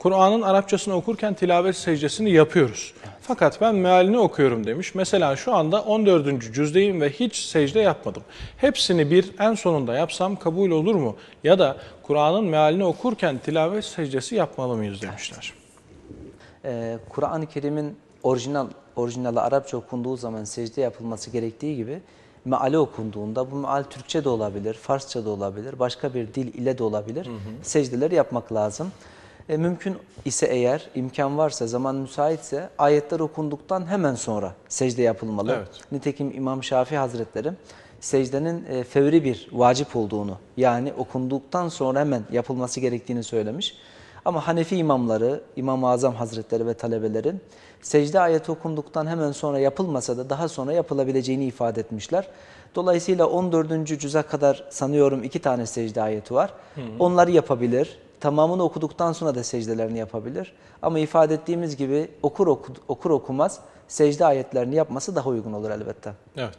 Kur'an'ın Arapçasını okurken tilavet secdesini yapıyoruz. Fakat ben mealini okuyorum demiş. Mesela şu anda 14. cüzdeyim ve hiç secde yapmadım. Hepsini bir en sonunda yapsam kabul olur mu? Ya da Kur'an'ın mealini okurken tilavet secdesi yapmalı mıyız demişler. Ee, Kur'an-ı Kerim'in orijinal orijinali Arapça okunduğu zaman secde yapılması gerektiği gibi meali okunduğunda bu meal Türkçe de olabilir, Farsça da olabilir, başka bir dil ile de olabilir. Secdeleri yapmak lazım. E, mümkün ise eğer, imkan varsa, zaman müsaitse ayetler okunduktan hemen sonra secde yapılmalı. Evet. Nitekim İmam Şafii Hazretleri secdenin e, fevri bir vacip olduğunu yani okunduktan sonra hemen yapılması gerektiğini söylemiş. Ama Hanefi imamları, İmam-ı Azam Hazretleri ve talebelerin secde ayeti okunduktan hemen sonra yapılmasa da daha sonra yapılabileceğini ifade etmişler. Dolayısıyla 14. cüze kadar sanıyorum iki tane secde ayeti var. Onları yapabilir. Tamamını okuduktan sonra da secdelerini yapabilir. Ama ifade ettiğimiz gibi okur oku- okur okumaz secde ayetlerini yapması daha uygun olur elbette. Evet.